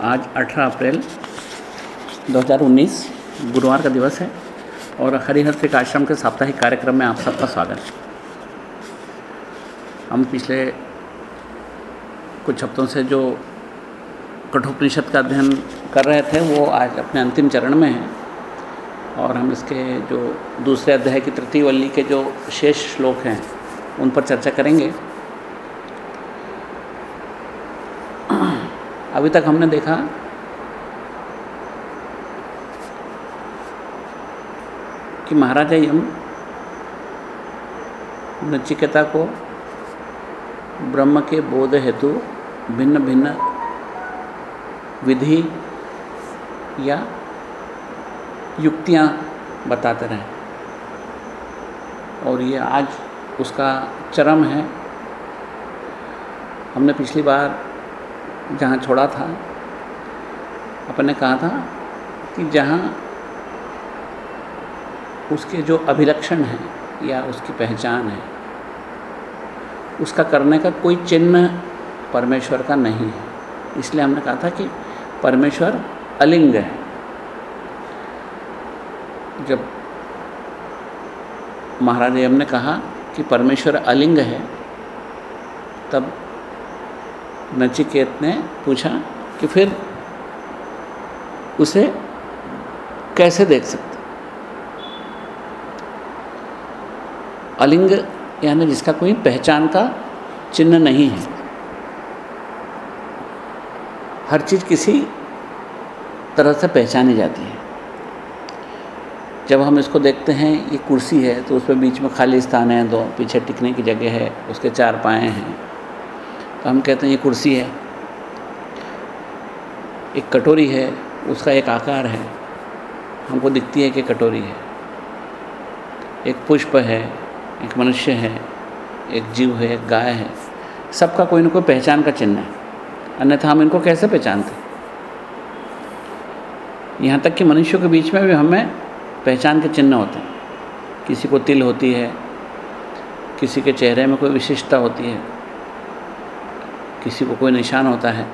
आज 18 अप्रैल 2019 गुरुवार का दिवस है और हरिहर त्रिक आश्रम के साप्ताहिक कार्यक्रम में आप सबका स्वागत है। हम पिछले कुछ हफ्तों से जो कठोपनिषद का अध्ययन कर रहे थे, वो आज अपने अंतिम चरण में है और हम इसके जो दूसरे अध्याय की तृतीय वल्ली के जो शेष श्लोक हैं, उन पर चर्चा करेंगे। अभी तक हमने देखा। कि महाराजा यम नचिकेता को ब्रह्म के बोध हेतु भिन्न भिन्न विधि या युक्तियाँ बताते रहे। और ये आज उसका चरम है। हमने पिछली बार जहाँ छोड़ा था, अपन ने कहा था कि जहाँ उसके जो अभिलक्षण हैं या उसकी पहचान है, उसका करने का कोई चिन्ह परमेश्वर का नहीं है। इसलिए हमने कहा था कि परमेश्वर अलिंग है। जब महाराज यम ने कहा कि परमेश्वर अलिंग है, तब नचिकेत ने पूछा कि फिर उसे कैसे देख सकते? अलिंग, यानी जिसका कोई पहचान का चिन्ह नहीं है। हर चीज़ किसी तरह से पहचानी जाती है। जब हम इसको देखते हैं, ये कुर्सी है तो उसमें बीच में खाली स्थान है, दो, पीछे टिकने की जगह है, उसके चार पाए हैं। तो हम कहते हैं, ये कुर्सी है, एक कटोरी है, उसका एक आकार है, हमको दिखती है कि कटोरी है। एक पुष्प है, एक मनुष्य है, एक जीव है, एक गाय है, सबका कोई ना कोई पहचान का चिन्ह है, अन्यथा हम इनको कैसे पहचानते? यहाँ तक कि मनुष्यों के बीच में भी हमें पहचान के चिन्ह होते हैं। किसी को तिल होती है, किसी के चेहरे में कोई विशिष्टता होती है किसी को कोई निशान होता है,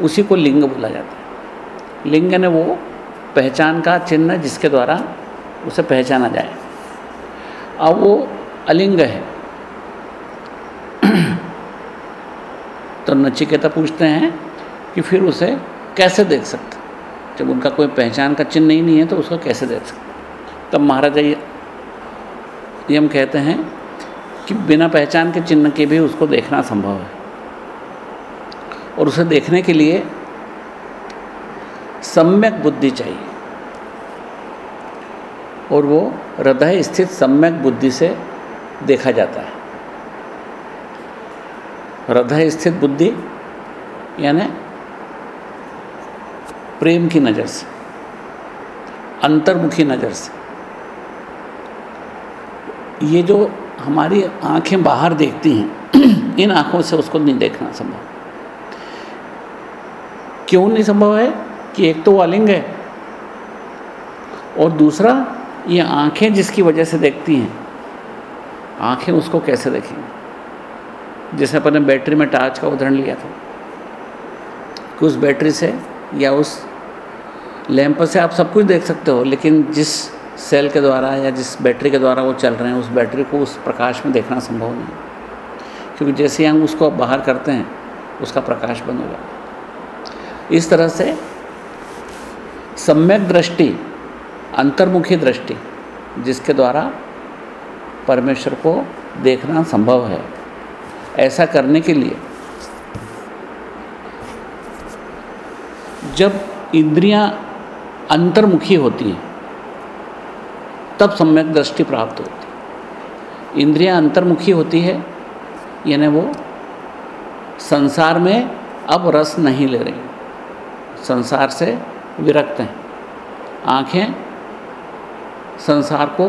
उसी को लिंग बोला जाता है। लिंग ने वो पहचान का चिन्ह जिसके द्वारा उसे पहचाना जाए। अब वो अलिंग है। तो नचिकेता पूछते हैं कि फिर उसे कैसे देख सकते? जब उनका कोई पहचान का चिन्ह ही नहीं है तो उसको कैसे देख सकते? तब महाराजा ये हम कहते हैं कि बिना पहचान के चिन्ह के भी उसको देखना संभव है। और उसे देखने के लिए सम्यक बुद्धि चाहिए। और वो हृदय स्थित सम्यक बुद्धि से देखा जाता है। हृदय स्थित बुद्धि यानी प्रेम की नज़र से, अंतर्मुखी नज़र से। ये जो हमारी आँखें बाहर देखती हैं, इन आँखों से उसको नहीं देखना संभव। क्यों नहीं संभव है कि एक तो वो अलिंग है? और दूसरा, ये आँखें जिसकी वजह से देखती हैं, आँखें उसको कैसे देखेंगी? जैसे अपन बैटरी में टार्च का उदाहरण लिया था। कि उस बैटरी से या उस लैंप से आप सब कुछ देख सकते हो, लेकिन जिस सेल के द्वारा या जिस बैटरी के द्वारा वो चल रहे हैं, उस बैटरी को उस प्रकाश में देखना संभव नहीं क्योंकि जैसे हम उसको बाहर करते हैं, उसका प्रकाश बंद हो जाता है। इस तरह से सम्यक दृष्टि, अंतर्मुखी दृष्टि, जिसके द्वारा परमेश्वर को देखना संभव है। ऐसा करने के लिए जब इंद्रियाँ अंतर्मुखी होती हैं, तब सम्यक दृष्टि प्राप्त होती है। इंद्रियाँ अंतर्मुखी होती है, यानी वो संसार में अब रस नहीं ले रही। संसार से विरक्त हैं। आँखें संसार को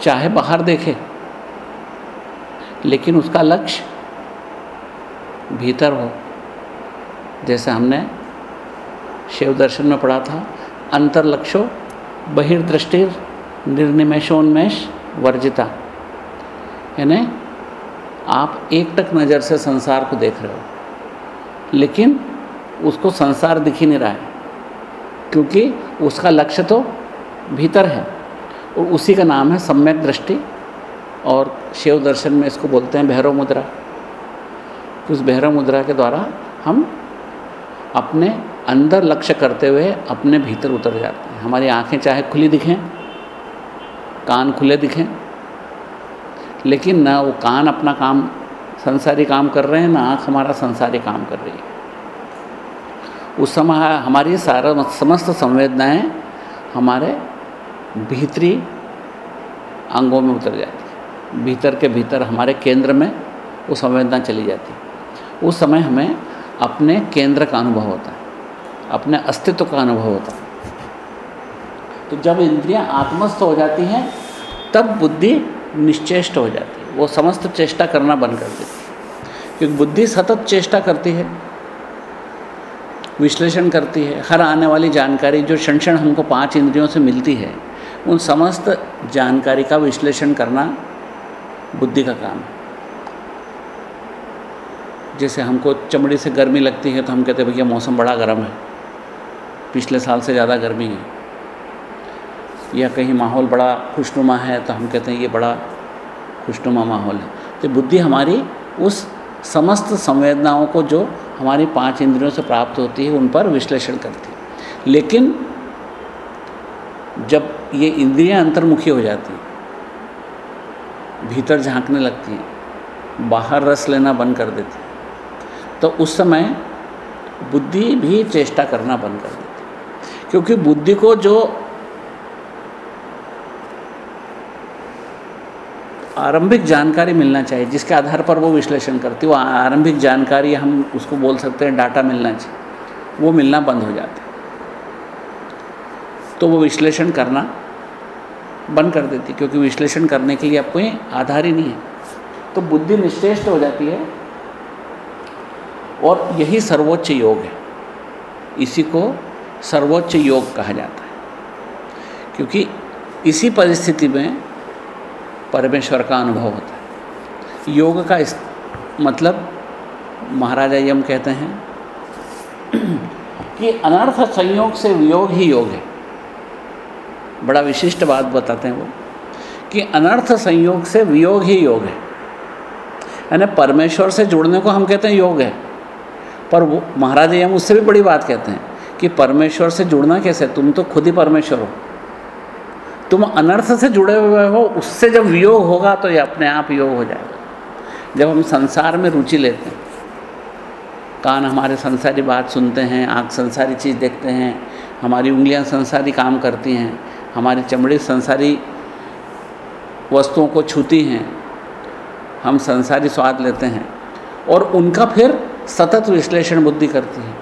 चाहे बाहर देखे, लेकिन उसका लक्ष्य भीतर हो। जैसे हमने शिव दर्शन में पढ़ा था अंतर्लक्षो बहिर्दृष्टि निर्निमेशोन्मेष वर्जिता। यानी आप एक टक नज़र से संसार को देख रहे हो। लेकिन उसको संसार दिख ही नहीं रहा है। क्योंकि उसका लक्ष्य तो भीतर है और उसी का नाम है सम्यक दृष्टि और शिव दर्शन में इसको बोलते हैं भैरव मुद्रा। उस भैरव मुद्रा के द्वारा हम अपने अंदर लक्ष्य करते हुए अपने भीतर उतर जाते हैं। हमारी आँखें चाहे खुली दिखें, कान खुले दिखें, लेकिन ना वो कान अपना काम संसारी काम कर रहे हैं, ना आँख हमारा संसारी काम कर रही है। उस समय हमारी सारा समस्त संवेदनाएँ हमारे भीतरी अंगों में उतर जाती है। भीतर के भीतर हमारे केंद्र में वो संवेदना चली जाती है। उस समय हमें अपने केंद्र का अनुभव होता है, अपने अस्तित्व का अनुभव होता है। तो जब इंद्रियाँ आत्मस्थ हो जाती हैं, तब बुद्धि निश्चेष्ट हो जाती है। वो समस्त चेष्टा करना बंद कर देती है। क्योंकि बुद्धि सतत चेष्टा करती है, विश्लेषण करती है, हर आने वाली जानकारी जो क्षण क्षण हमको पाँच इंद्रियों से मिलती है, उन समस्त जानकारी का विश्लेषण करना बुद्धि का काम है। जैसे हमको चमड़ी से गर्मी लगती है तो हम कहते हैं, भैया, मौसम बड़ा गर्म है, पिछले साल से ज़्यादा गर्मी है। या कहीं माहौल बड़ा खुशनुमा है तो हम कहते हैं, ये बड़ा खुशनुमा माहौल है। तो बुद्धि हमारी उस समस्त संवेदनाओं को जो हमारी पाँच इंद्रियों से प्राप्त होती है, उन पर विश्लेषण करती है। लेकिन जब ये इंद्रियाँ अंतर्मुखी हो जाती भीतर झांकने लगती हैं, बाहर रस लेना बंद कर देती तो उस समय बुद्धि भी चेष्टा करना बंद कर देती क्योंकि बुद्धि को जो आरंभिक जानकारी मिलना चाहिए, जिसके आधार पर वो विश्लेषण करती है। वो आरंभिक जानकारी हम उसको बोल सकते हैं, डाटा मिलना चाहिए। वो मिलना बंद हो जाता है। तो वो विश्लेषण करना बंद कर देती क्योंकि विश्लेषण करने के लिए अब कोई आधार ही नहीं है। तो बुद्धि निश्चेष्ट हो जाती है, और यही सर्वोच्च योग है। इसी को सर्वोच्च योग कहा जाता है। क्योंकि इसी परिस्थिति में परमेश्वर का अनुभव होता है। योग का इस मतलब महाराजा यम कहते हैं कि अनर्थ संयोग से वियोग ही योग है। बड़ा विशिष्ट बात बताते हैं वो, कि अनर्थ संयोग से वियोग ही योग है। यानी परमेश्वर से जुड़ने को हम कहते हैं योग है। पर वो, महाराज यम उससे भी बड़ी बात कहते हैं कि परमेश्वर से जुड़ना कैसे? तुम तो खुद ही परमेश्वर हो। तुम अनर्थ से जुड़े हुए हो, उससे जब वियोग होगा तो ये अपने आप योग हो जाएगा। जब हम संसार में रुचि लेते हैं, कान हमारे संसारी बात सुनते हैं, आँख संसारी चीज़ देखते हैं, हमारी उंगलियाँ संसारी काम करती हैं, हमारी चमड़ी संसारी वस्तुओं को छूती हैं, हम संसारी स्वाद लेते हैं और उनका फिर सतत विश्लेषण बुद्धि करती है।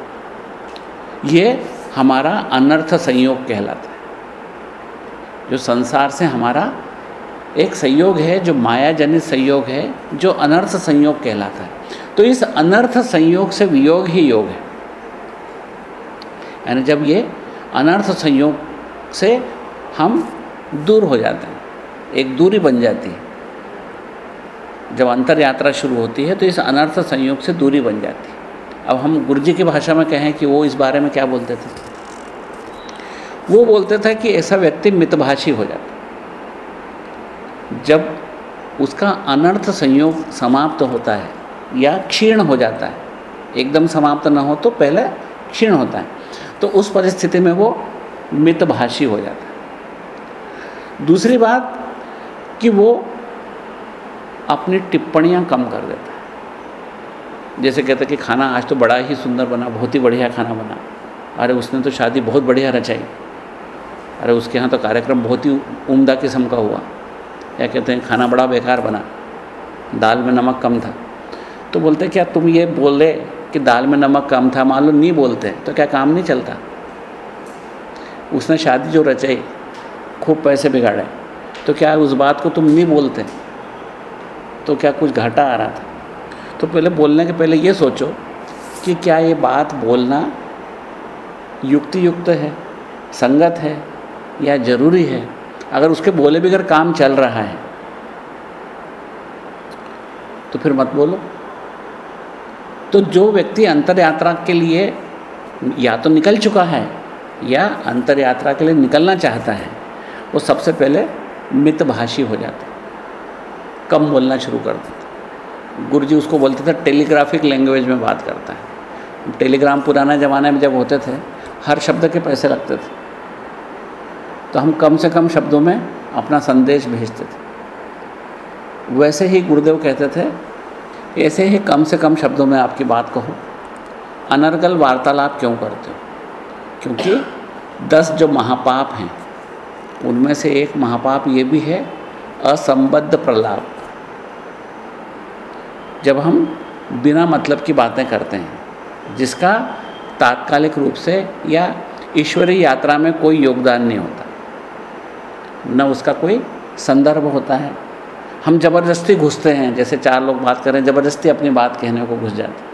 ये हमारा अनर्थ संयोग कहलाता है। जो संसार से हमारा एक संयोग है, जो माया जनित संयोग है, जो अनर्थ संयोग कहलाता है। तो इस अनर्थ संयोग से वियोग ही योग है। यानी जब ये अनर्थ संयोग से हम दूर हो जाते हैं, एक दूरी बन जाती है, जब अंतर यात्रा शुरू होती है तो इस अनर्थ संयोग से दूरी बन जाती है। अब हम गुरु जी की भाषा में कहें कि वो इस बारे में क्या बोलते थे? वो बोलते थे कि ऐसा व्यक्ति मितभाषी हो जाता जब उसका अनर्थ संयोग समाप्त होता है या क्षीण हो जाता है, एकदम समाप्त न हो तो पहले क्षीण होता है तो उस परिस्थिति में वो मितभाषी हो जाता है। दूसरी बात कि वो अपनी टिप्पणियाँ कम कर देता है। जैसे कहते कि खाना आज तो बड़ा ही सुंदर बना, बहुत ही बढ़िया खाना बना। अरे उसने तो शादी बहुत बढ़िया रचाई। अरे उसके यहाँ तो कार्यक्रम बहुत ही उम्दा किस्म का हुआ। या कहते हैं खाना बड़ा बेकार बना। दाल में नमक कम था। तो बोलते क्या तुम ये बोले कि दाल में नमक कम था? मान लो नहीं बोलते तो क्या काम नहीं चलता? उसने शादी जो रचाई, खूब पैसे बिगाड़े। तो क्या उस बात को तुम नहीं बोलते? तो क्या कुछ घाटा आ रहा था? तो पहले बोलने के पहले ये सोचो कि क्या ये बात बोलना युक्ति युक्त है, संगत है या ज़रूरी है, अगर उसके बोले बगैर काम चल रहा है तो फिर मत बोलो। तो जो व्यक्ति अंतर यात्रा के लिए या तो निकल चुका है, या अंतर यात्रा के लिए निकलना चाहता है, वो सबसे पहले मितभाषी हो जाता कम बोलना शुरू कर देता गुरु जी उसको बोलते थे, टेलीग्राफिक लैंग्वेज में बात करता है। टेलीग्राम पुराना ज़माने में जब होते थे, हर शब्द के पैसे लगते थे। तो हम कम से कम शब्दों में अपना संदेश भेजते थे। वैसे ही गुरुदेव कहते थे ऐसे ही कम से कम शब्दों में आपकी बात कहो। अनर्गल वार्तालाप क्यों करते हो? क्योंकि दस जो महापाप हैं, उनमें से एक महापाप ये भी है, असंबद्ध प्रलाप। जब हम बिना मतलब की बातें करते हैं, जिसका तात्कालिक रूप से या ईश्वरीय यात्रा में कोई योगदान नहीं होता न उसका कोई संदर्भ होता है। हम ज़बरदस्ती घुसते हैं, जैसे चार लोग बात करें ज़बरदस्ती अपनी बात कहने को घुस जाते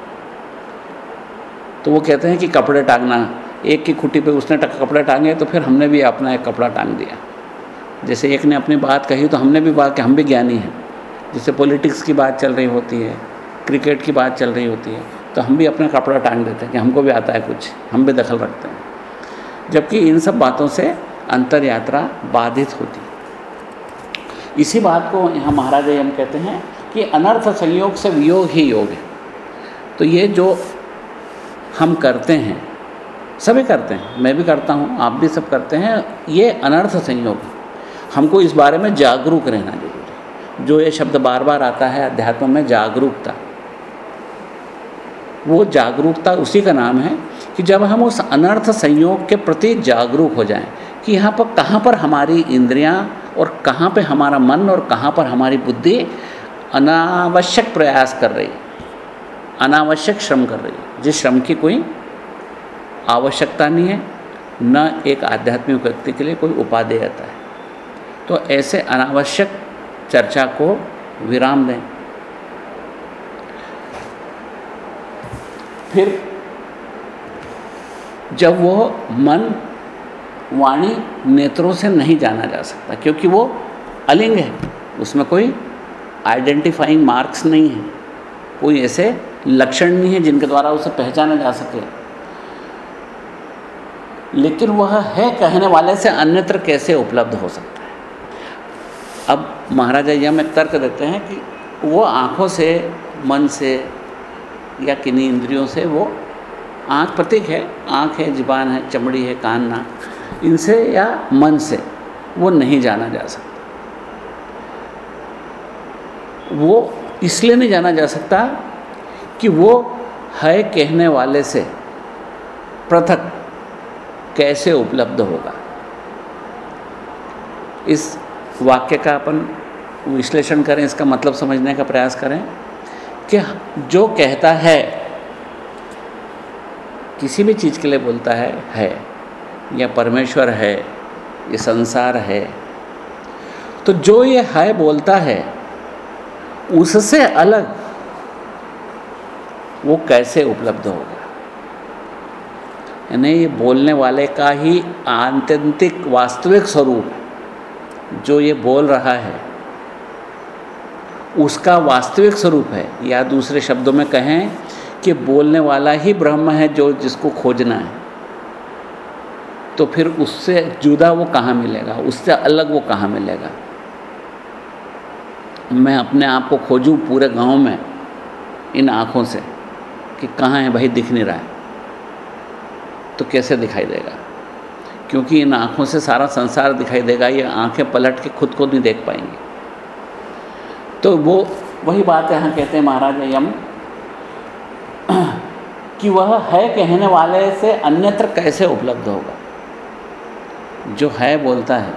तो वो कहते हैं कि कपड़े टांगना, एक की खुटी पे उसने कपड़े टांगे तो फिर हमने भी अपना एक कपड़ा टांग दिया। जैसे एक ने अपनी बात कही तो हमने भी बात कि हम भी ज्ञानी हैं। जैसे पॉलिटिक्स की बात चल रही होती है, क्रिकेट की बात चल रही होती है तो हम भी अपना कपड़ा टांग देते हैं कि हमको भी आता है कुछ, हम भी दखल रखते हैं। जबकि इन सब बातों से अंतर यात्रा बाधित होती। इसी बात को यहाँ महाराज हम कहते हैं कि अनर्थ संयोग से वियोग ही योग है। तो ये जो हम करते हैं, सभी करते हैं, मैं भी करता हूँ, आप भी सब करते हैं, ये अनर्थ संयोग है। हमको इस बारे में जागरूक रहना ज़रूरी है। जो ये शब्द बार बार आता है अध्यात्म में, जागरूकता, वो जागरूकता उसी का नाम है कि जब हम उस अनर्थ संयोग के प्रति जागरूक हो जाएँ कि यहाँ पर कहाँ पर हमारी इंद्रियाँ और कहाँ पे हमारा मन और कहाँ पर हमारी बुद्धि अनावश्यक प्रयास कर रही अनावश्यक श्रम कर रही है। जिस श्रम की कोई आवश्यकता नहीं है, न एक आध्यात्मिक व्यक्ति के लिए कोई उपादेयता है। तो ऐसे अनावश्यक चर्चा को विराम दें। फिर जब वो मन वाणी नेत्रों से नहीं जाना जा सकता, क्योंकि वो अलिंग है। उसमें कोई आइडेंटिफाइंग मार्क्स नहीं है। कोई ऐसे लक्षण नहीं है जिनके द्वारा उसे पहचाना जा सके। लेकिन वह है, कहने वाले से अन्यत्र कैसे उपलब्ध हो सकता है? अब महाराजा यह एक तर्क देते हैं कि वो आँखों से, मन से या किन्हीं इंद्रियों से वो आँख प्रतीक है। आँख है, ज़ुबान है, चमड़ी है, कान, नाक। इनसे या मन से, वो नहीं जाना जा सकता। वो इसलिए नहीं जाना जा सकता कि वो है कहने वाले से पृथक कैसे उपलब्ध होगा। इस वाक्य का अपन विश्लेषण करें, इसका मतलब समझने का प्रयास करें कि जो कहता है, किसी भी चीज़ के लिए बोलता है है। या परमेश्वर है, ये संसार है। तो जो ये है बोलता है, उससे अलग वो कैसे उपलब्ध होगा? यानी ये बोलने वाले का ही आत्यंतिक वास्तविक स्वरूप जो ये बोल रहा है, उसका वास्तविक स्वरूप है। या दूसरे शब्दों में कहें कि बोलने वाला ही ब्रह्म है जो जिसको खोजना है। तो फिर उससे जुदा वो कहाँ मिलेगा? उससे अलग वो कहाँ मिलेगा? मैं अपने आप को खोजूं पूरे गाँव में, इन आँखों से, कि कहाँ है भाई दिख नहीं रहा है। तो कैसे दिखाई देगा? क्योंकि इन आँखों से सारा संसार दिखाई देगा, ये आँखें पलट के खुद को नहीं देख पाएँगी। तो वो वही बात यहाँ कहते हैं महाराज यम कि वह है कहने वाले से अन्यत्र कैसे उपलब्ध होगा? जो है बोलता है।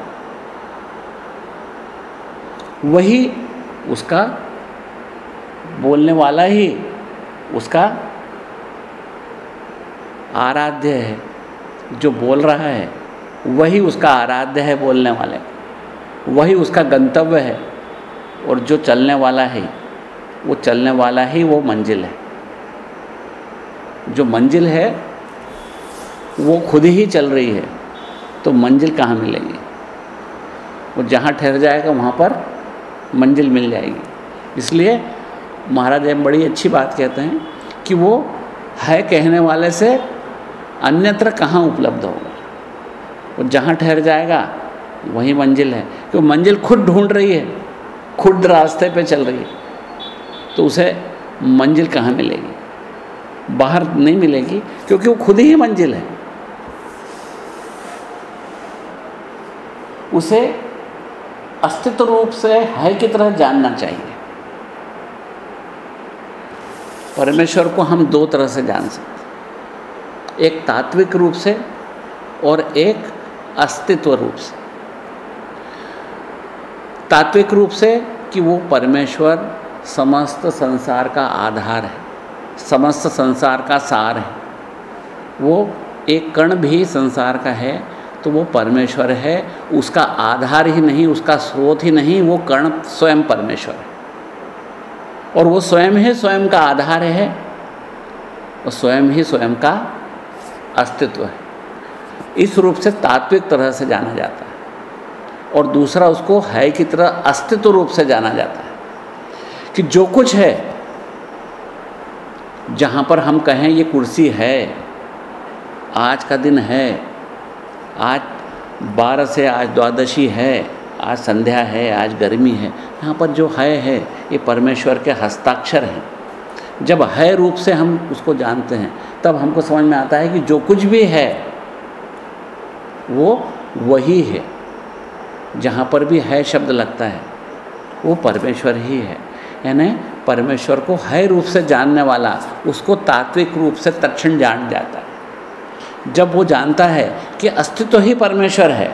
वही उसका बोलने वाला ही उसका आराध्य है। जो बोल रहा है, वही उसका आराध्य है बोलने वाले। वही उसका गंतव्य है और जो चलने वाला है, वो चलने वाला ही वो मंजिल है। जो मंजिल है, वो खुद ही चल रही है। तो मंजिल कहाँ मिलेगी? वो जहाँ ठहर जाएगा, वहाँ पर मंजिल मिल जाएगी। इसलिए महाराज एम बड़ी अच्छी बात कहते हैं कि वो है कहने वाले से अन्यत्र कहाँ उपलब्ध होगा? वो जहाँ ठहर जाएगा, वही मंजिल है। क्यों मंजिल खुद ढूंढ रही है, खुद रास्ते पे चल रही है। तो उसे मंजिल कहाँ मिलेगी? बाहर नहीं मिलेगी, क्योंकि वो खुद ही मंजिल है। उसे अस्तित्व रूप से है की तरह जानना चाहिए। परमेश्वर को हम दो तरह से जान सकते एक तात्विक रूप से और एक अस्तित्व रूप से। तात्विक रूप से कि वो परमेश्वर समस्त संसार का आधार है, समस्त संसार का सार है। वो एक कण भी संसार का है तो वो परमेश्वर है, उसका आधार ही नहीं, उसका स्रोत ही नहीं, वो कर्ण स्वयं परमेश्वर है। और वो स्वयं ही स्वयं का आधार है और स्वयं ही स्वयं का अस्तित्व है। इस रूप से तात्विक तरह से जाना जाता है। और दूसरा उसको है की तरह अस्तित्व रूप से जाना जाता है। कि जो कुछ है, जहाँ पर हम कहें ये कुर्सी है, आज का दिन है आज बारह से आज द्वादशी है, आज संध्या है, आज गर्मी है। यहाँ पर जो है है, ये परमेश्वर के हस्ताक्षर हैं। जब है रूप से हम उसको जानते हैं, तब हमको समझ में आता है कि जो कुछ भी है, वो वही है। जहाँ पर भी है शब्द लगता है, वो परमेश्वर ही है। यानी परमेश्वर को है रूप से जानने वाला, उसको तात्विक रूप से तक्षण जान जाता है। जब वो जानता है कि अस्तित्व ही परमेश्वर है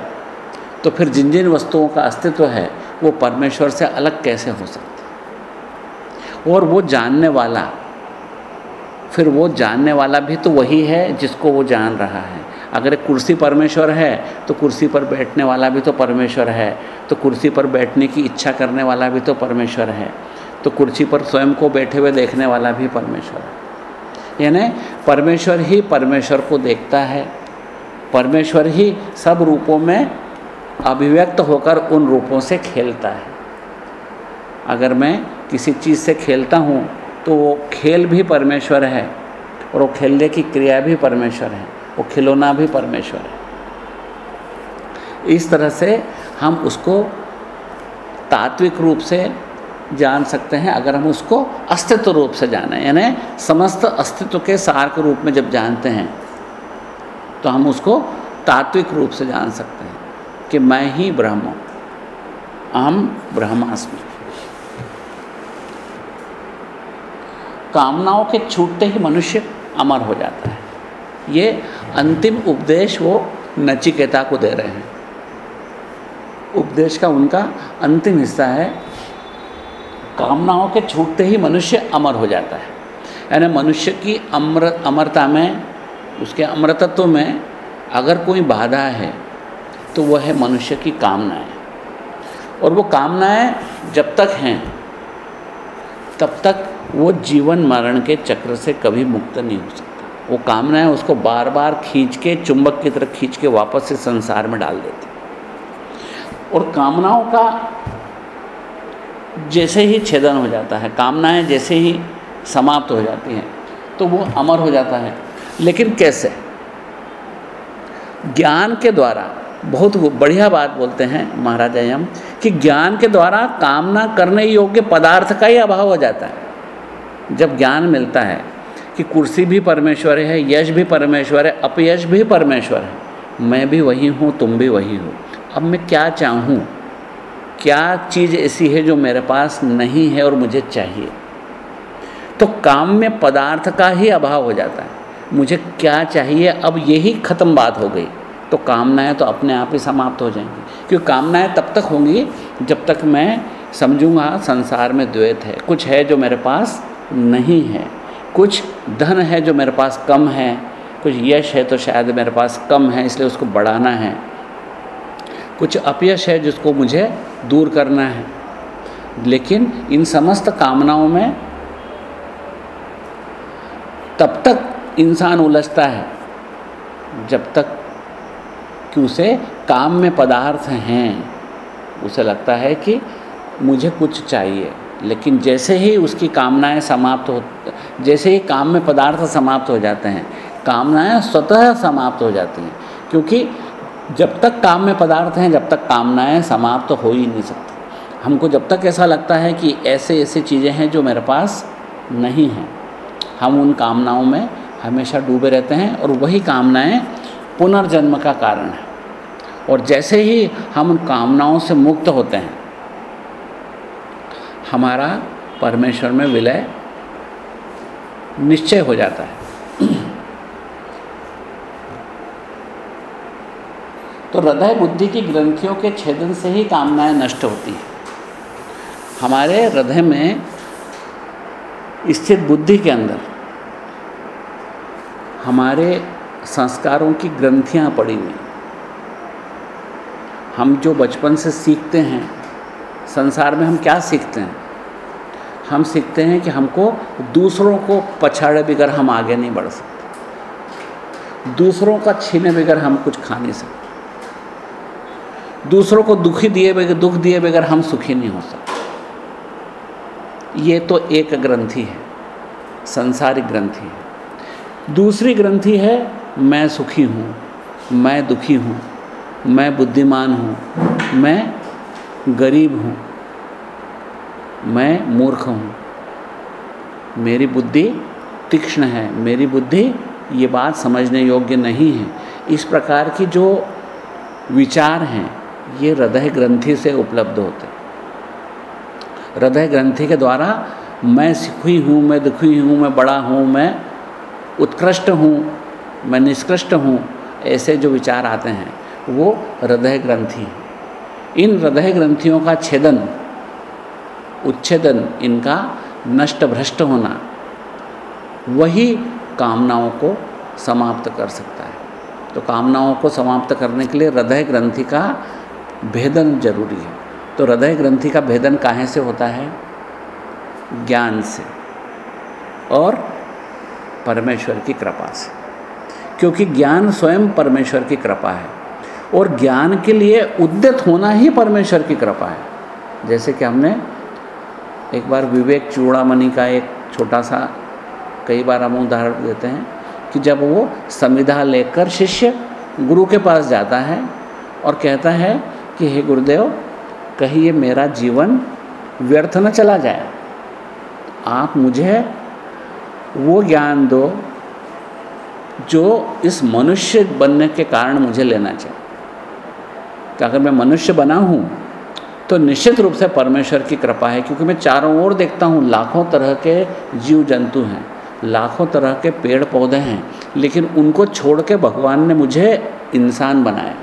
तो फिर जिन जिन वस्तुओं का अस्तित्व है, वो परमेश्वर से अलग कैसे हो सकते और वो जानने वाला, फिर वो जानने वाला भी तो वही है जिसको वो जान रहा है। अगर एक कुर्सी परमेश्वर है तो कुर्सी पर बैठने वाला भी तो परमेश्वर है तो कुर्सी पर बैठने की इच्छा करने वाला भी तो परमेश्वर है तो कुर्सी पर स्वयं को बैठे हुए देखने वाला भी परमेश्वर है। यानी परमेश्वर ही परमेश्वर को देखता है। परमेश्वर ही सब रूपों में अभिव्यक्त होकर उन रूपों से खेलता है। अगर मैं किसी चीज़ से खेलता हूँ तो वो खेल भी परमेश्वर है और वो खेलने की क्रिया भी परमेश्वर है। वो खिलौना भी परमेश्वर है। इस तरह से हम उसको तात्विक रूप से जान सकते हैं, अगर हम उसको अस्तित्व रूप से जानें, यानी समस्त अस्तित्व के सार के रूप में जब जानते हैं तो हम उसको तात्विक रूप से जान सकते हैं कि मैं ही ब्रह्म हूँ अहम ब्रह्मास्मि। कामनाओं के छूटते ही मनुष्य अमर हो जाता है। ये अंतिम उपदेश वो नचिकेता को दे रहे हैं। उपदेश का उनका अंतिम हिस्सा है कामनाओं के छूटते ही मनुष्य अमर हो जाता है। यानी मनुष्य की अमर, अमरता में, उसके अमृतत्व में अगर कोई बाधा है तो वह है मनुष्य की कामनाएँ। और वो कामनाएँ जब तक हैं, तब तक वो जीवन मरण के चक्र से कभी मुक्त नहीं हो सकता। वो कामनाएँ उसको बार बार खींच के चुंबक की तरफ़ खींच के वापस से संसार में डाल देती और कामनाओं का जैसे ही छेदन हो जाता है, कामनाएँ जैसे ही समाप्त हो जाती हैं तो वो अमर हो जाता है। लेकिन कैसे? ज्ञान के द्वारा, बहुत बढ़िया बात बोलते हैं महाराजा यम कि ज्ञान के द्वारा कामना करने योग्य पदार्थ का ही अभाव हो जाता है। जब ज्ञान मिलता है कि कुर्सी भी परमेश्वर है, यश भी परमेश्वर है, अपयश भी परमेश्वर है, मैं भी वही हूँ, तुम भी वही हो, अब मैं क्या चाहूँ? क्या चीज़ ऐसी है जो मेरे पास नहीं है और मुझे चाहिए? तो काम में पदार्थ का ही अभाव हो जाता है। मुझे क्या चाहिए? अब यही ख़त्म बात हो गई। तो कामनाएँ तो अपने आप ही समाप्त हो जाएँगी। क्योंकि कामनाएँ तब तक होंगी जब तक मैं समझूँगा संसार में द्वैत है। कुछ है जो मेरे पास नहीं है। कुछ धन है जो मेरे पास कम है। कुछ यश है तो शायद मेरे पास कम है, इसलिए उसको बढ़ाना है। कुछ अपयश है जिसको मुझे दूर करना है। लेकिन इन समस्त कामनाओं में तब तक इंसान उलझता है, जब तक कि उसे काम में पदार्थ हैं। उसे लगता है कि मुझे कुछ चाहिए, लेकिन जैसे ही उसकी कामनाएँ समाप्त हो, जैसे ही काम में पदार्थ समाप्त हो जाते हैं, कामनाएँ स्वतः समाप्त हो जाती हैं, क्योंकि जब तक काम में पदार्थ हैं, जब तक कामनाएँ समाप्त तो हो ही नहीं सकती। हमको जब तक ऐसा लगता है कि ऐसे ऐसे चीज़ें हैं जो मेरे पास नहीं हैं, हम उन कामनाओं में हमेशा डूबे रहते हैं और वही कामनाएँ पुनर्जन्म का कारण है। और जैसे ही हम उन कामनाओं से मुक्त होते हैं, हमारा परमेश्वर में विलय निश्चय हो जाता है। तो हृदय बुद्धि की ग्रंथियों के छेदन से ही कामनाएँ नष्ट होती हैं। हमारे हृदय में स्थित बुद्धि के अंदर हमारे संस्कारों की ग्रंथियाँ पड़ी हुई हम जो बचपन से सीखते हैं, संसार में हम क्या सीखते हैं? हम सीखते हैं कि हमको दूसरों को पछाड़े बगैर हम आगे नहीं बढ़ सकते। दूसरों का छीने बगैर हम कुछ खा नहीं सकते। दूसरों को दुखी दिए बगैर, दुख दिए बगैर हम सुखी नहीं हो सकते। ये तो एक ग्रंथि है, संसारिक ग्रंथि है। दूसरी ग्रंथि है, मैं सुखी हूँ, मैं दुखी हूँ, मैं बुद्धिमान हूँ, मैं गरीब हूँ, मैं मूर्ख हूँ। मेरी बुद्धि तीक्ष्ण है, मेरी बुद्धि ये बात समझने योग्य नहीं है। इस प्रकार की जो विचार हैं ये हृदय ग्रंथि से उपलब्ध होते। हृदय ग्रंथि के द्वारा मैं सुखी हूँ, मैं दुखी हूँ, मैं बड़ा हूँ, मैं उत्कृष्ट हूँ, मैं निष्कृष्ट हूँ, ऐसे जो विचार आते हैं, वो हृदय ग्रंथि इन हृदय ग्रंथियों का छेदन, उच्छेदन, इनका नष्ट भ्रष्ट होना, वही कामनाओं को समाप्त कर सकता है। तो कामनाओं को समाप्त करने के लिए हृदय ग्रंथि का भेदन ज़रूरी है। तो हृदय ग्रंथि का भेदन काहे से होता है? ज्ञान से। और परमेश्वर की कृपा से। क्योंकि ज्ञान स्वयं परमेश्वर की कृपा है। और ज्ञान के लिए उद्यत होना ही परमेश्वर की कृपा है। जैसे कि हमने एक बार विवेक चूड़ामणि का एक छोटा सा, कई बार हम उदाहरण देते हैं कि जब वो संविधा लेकर शिष्य गुरु के पास जाता है और कहता है कि हे गुरुदेव कहीं ये मेरा जीवन व्यर्थ न चला जाए। आप मुझे वो ज्ञान दो जो इस मनुष्य बनने के कारण मुझे लेना चाहिए। कि अगर मैं मनुष्य बना हूँ तो निश्चित रूप से परमेश्वर की कृपा है, क्योंकि मैं चारों ओर देखता हूँ, लाखों तरह के जीव जंतु हैं, लाखों तरह के पेड़ पौधे हैं, लेकिन उनको छोड़ के भगवान ने मुझे इंसान बनाया।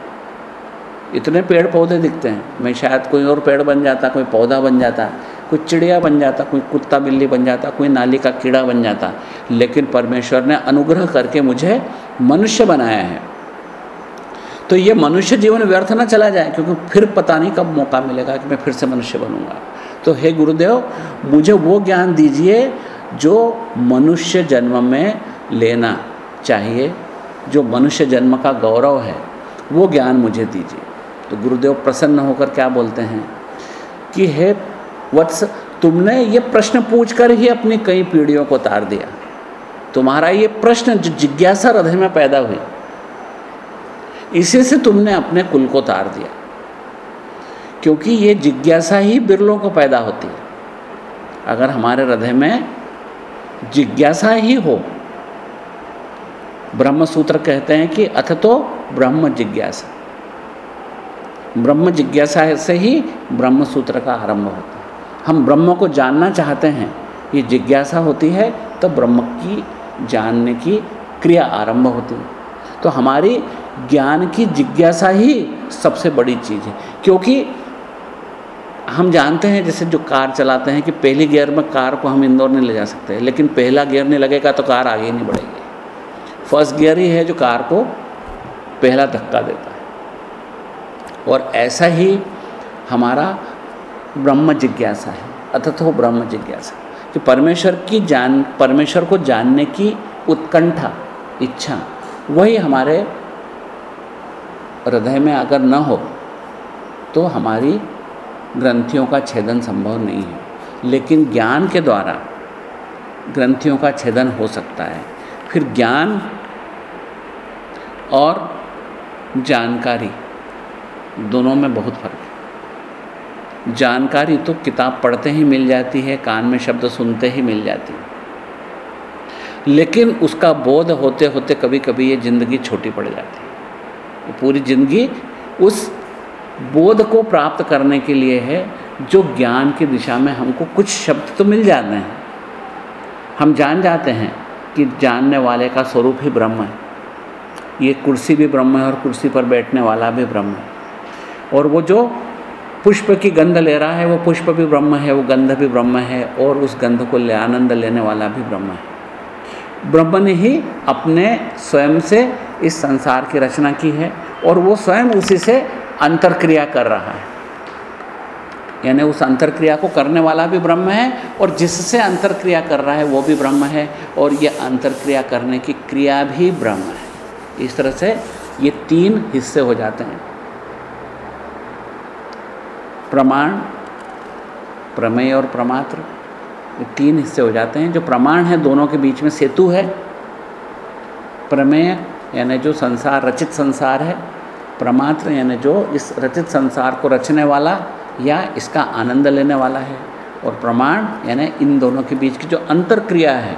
इतने पेड़ पौधे दिखते हैं। मैं शायद कोई और पेड़ बन जाता, कोई पौधा बन जाता, कोई चिड़िया बन जाता, कोई कुत्ता बिल्ली बन जाता, कोई नाली का कीड़ा बन जाता। लेकिन परमेश्वर ने अनुग्रह करके मुझे मनुष्य बनाया है। तो ये मनुष्य जीवन व्यर्थ ना चला जाए, क्योंकि फिर पता नहीं कब मौका मिलेगा कि मैं फिर से मनुष्य बनूँगा। तो हे गुरुदेव, मुझे वो ज्ञान दीजिए जो मनुष्य जन्म में लेना चाहिए, जो मनुष्य जन्म का गौरव है, वो ज्ञान मुझे दीजिए। तो गुरुदेव प्रसन्न होकर क्या बोलते हैं कि हे वत्स, तुमने ये प्रश्न पूछकर ही अपनी कई पीढ़ियों को तार दिया। तुम्हारा ये प्रश्न जो, जिज्ञासा हृदय में पैदा हुई। इसी से तुमने अपने कुल को तार दिया। क्योंकि ये जिज्ञासा ही बिरलों को पैदा होती है। अगर हमारे हृदय में जिज्ञासा ही हो ब्रह्म सूत्र कहते हैं कि अथ तो ब्रह्म जिज्ञासा। ब्रह्म जिज्ञासा से ही ब्रह्म सूत्र का आरंभ होता है। हम ब्रह्म को जानना चाहते हैं, ये जिज्ञासा होती है तो ब्रह्म की जानने की क्रिया आरंभ होती है। तो हमारी ज्ञान की जिज्ञासा ही सबसे बड़ी चीज़ है, क्योंकि हम जानते हैं, जैसे जो कार चलाते हैं कि पहली गियर में कार को हम इंदौर नहीं ले जा सकते, लेकिन पहला गियर नहीं लगेगा तो कार आगे नहीं बढ़ेगी। फ़र्स्ट गियर ही है जो कार को पहला धक्का देता और ऐसा ही हमारा ब्रह्म जिज्ञासा है अथत हो ब्रह्म जिज्ञासा। कि परमेश्वर की जान, परमेश्वर को जानने की उत्कंठा, इच्छा, वही हमारे हृदय में अगर न हो तो हमारी ग्रंथियों का छेदन संभव नहीं है। लेकिन ज्ञान के द्वारा ग्रंथियों का छेदन हो सकता है। फिर ज्ञान और जानकारी दोनों में बहुत फ़र्क है। जानकारी तो किताब पढ़ते ही मिल जाती है, कान में शब्द सुनते ही मिल जाती है। लेकिन उसका बोध होते होते कभी कभी ये ज़िंदगी छोटी पड़ जाती है। पूरी ज़िंदगी उस बोध को प्राप्त करने के लिए है, जो ज्ञान की दिशा में हमको कुछ शब्द तो मिल जाते हैं। हम जान जाते हैं कि जानने वाले का स्वरूप ही ब्रह्म है। ये कुर्सी भी ब्रह्म है और कुर्सी पर बैठने वाला भी ब्रह्म है। और वो जो पुष्प की गंध ले रहा है, वो पुष्प भी ब्रह्म है, वो गंध भी ब्रह्म है और उस गंध को ले, आनंद लेने वाला भी ब्रह्म है। ब्रह्म ने ही अपने स्वयं से इस संसार की रचना की है और वो स्वयं उसी से अंतरक्रिया कर रहा है। यानी उस अंतरक्रिया को करने वाला भी ब्रह्म है और जिससे अंतरक्रिया कर रहा है, वो भी ब्रह्म है और ये अंतरक्रिया करने की क्रिया भी ब्रह्म है। इस तरह से ये तीन हिस्से हो जाते हैं। प्रमाण, प्रमेय और प्रमात्र, ये तीन हिस्से हो जाते हैं। जो प्रमाण है, दोनों के बीच में सेतु है। प्रमेय, यानी जो संसार, रचित संसार है। प्रमात्र, यानी जो इस रचित संसार को रचने वाला या इसका आनंद लेने वाला है। और प्रमाण, यानी इन दोनों के बीच की जो अंतर क्रिया है,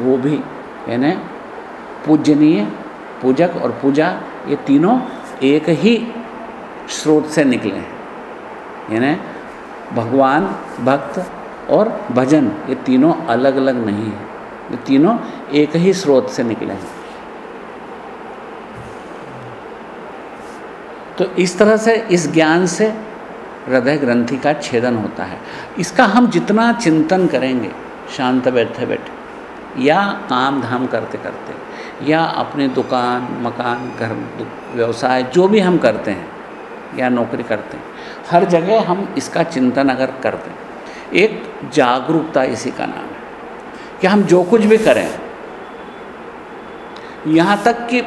वो भी, यानी पूजनीय, पूजक और पूजा, ये तीनों एक ही स्रोत से निकले। हैं यानी भगवान, भक्त और भजन, ये तीनों अलग अलग नहीं हैं। ये तीनों एक ही स्रोत से निकले हैं। तो इस तरह से, इस ज्ञान से हृदय ग्रंथि का छेदन होता है। इसका हम जितना चिंतन करेंगे, शांत बैठे बैठे, या काम धाम करते करते, या अपनी दुकान, मकान, घर व्यवसाय, जो भी हम करते हैं या नौकरी करते हैं। हर जगह हम इसका चिंतन अगर करते हैं, एक जागरूकता इसी का नाम है कि हम जो कुछ भी करें, यहाँ तक कि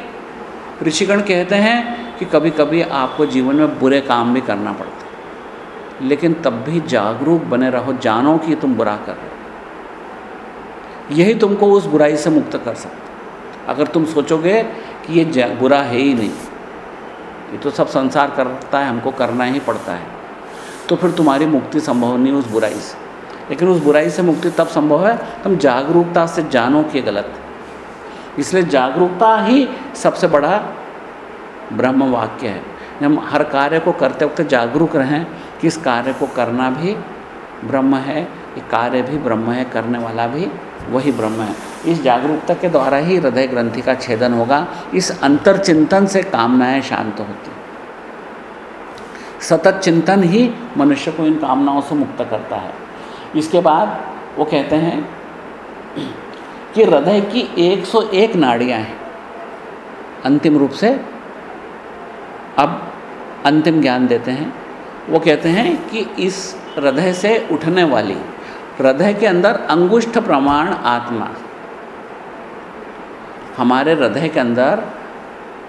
ऋषिगण कहते हैं कि कभी कभी आपको जीवन में बुरे काम भी करना पड़ता है। लेकिन तब भी जागरूक बने रहो, जानो कि तुम बुरा कर रहे हो। यही तुमको उस बुराई से मुक्त कर सकता अगर तुम सोचोगे कि ये बुरा है ही नहीं ये तो सब संसार करता है, हमको करना ही पड़ता है। तो फिर तुम्हारी मुक्ति संभव नहीं उस बुराई से। लेकिन उस बुराई से मुक्ति तब संभव है, तुम जागरूकता से जानो कि गलत इसलिए जागरूकता ही सबसे बड़ा ब्रह्म वाक्य है। हम हर कार्य को करते वक्त जागरूक रहें कि इस कार्य को करना भी ब्रह्म है, ये कार्य भी ब्रह्म है, करने वाला भी वही ब्रह्म है। इस जागरूकता के द्वारा ही हृदय ग्रंथि का छेदन होगा। इस अंतर चिंतन से कामनाएँ शांत होती। सतत चिंतन ही मनुष्य को इन कामनाओं से मुक्त करता है। इसके बाद वो कहते हैं कि हृदय की 101 नाड़ियाँ हैं। अंतिम रूप से अब अंतिम ज्ञान देते हैं। वो कहते हैं कि इस हृदय से उठने वाली हृदय के अंदर अंगुष्ठ प्रमाण आत्मा। हमारे हृदय के अंदर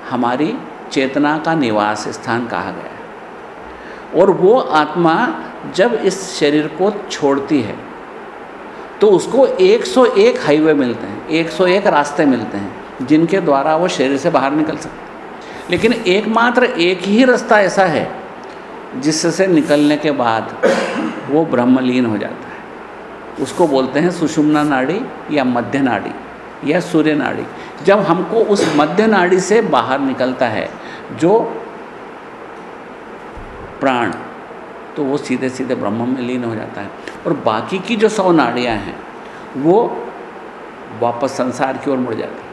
हमारी चेतना का निवास स्थान कहा गया और वो आत्मा जब इस शरीर को छोड़ती है तो उसको 101 हाईवे मिलते हैं 101 रास्ते मिलते हैं, जिनके द्वारा वो शरीर से बाहर निकल सकते लेकिन एकमात्र एक ही रास्ता ऐसा है, जिससे निकलने के बाद वो ब्रह्मलीन हो जाता है। उसको बोलते हैं सुषुम्ना नाड़ी या मध्य नाड़ी या सूर्य नाड़ी। जब हमको उस मध्य नाड़ी से बाहर निकलता है, जो प्राण तो वो सीधे सीधे ब्रह्म में लीन हो जाता है। और बाकी की जो सौ नाड़ियाँ हैं, वो वापस संसार की ओर मुड़ जाती